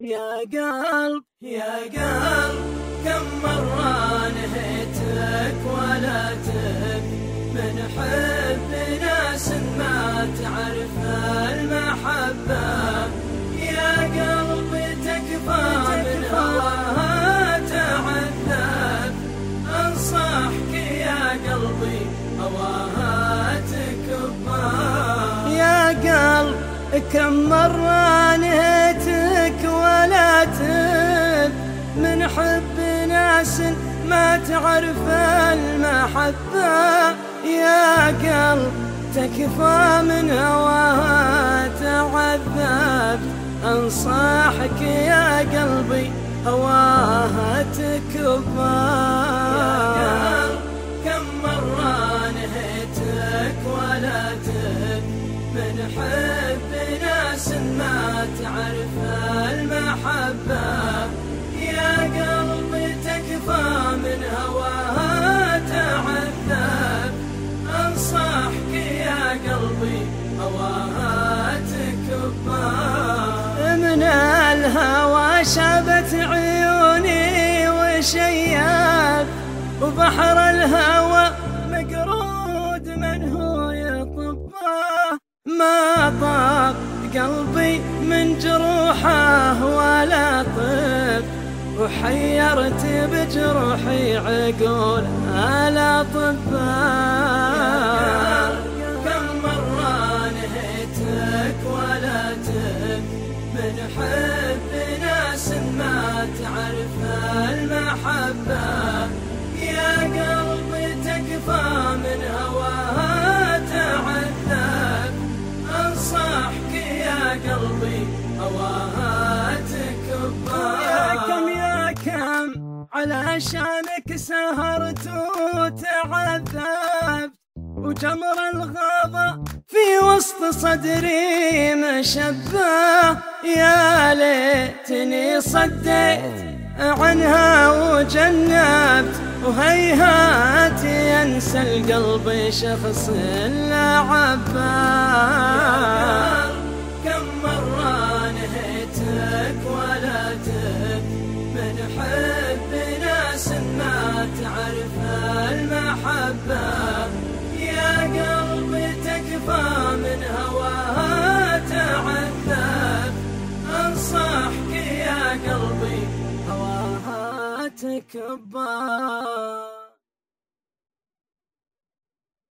يا قلب يا قلب كم مرة نهيتك ولا تب من حب ناس ما تعرف المحبة. يا قلبي تكفى من هواها تعذب. أنصحك يا قلبي هواها تكفى. يا قلب كم مرة نهيتك ولا تب من حب ناس ما تعرف المحبة. يا قلب تكفى من هواها تعذبت أنصحك يا قلبي هواها تكفى. كم مرة نهيتك ولا تب من حب ناس ما تعرف تكفى من الهوى شابت عيوني وشياب وبحر الهوى مقرود من هو يطبه ما طاب قلبي من جروحه ولا طب وحيرت بجروحي عقول على طبا المحبة يا قلبي تكفى من هواها تعذب. أنصحك يا قلبي هواها تكفى. يا كم يا كم علشانك سهرت وتعذبت. وجمر الغابة في وسط صدري مشبه. يا ليتني صديت عنها وجنبت وهيهات ينسى القلب شخص لعبه كم مرة نهيتك ولا تب من حب ناس ما تعرف المحبة. يا قلبي تكفى take a bow.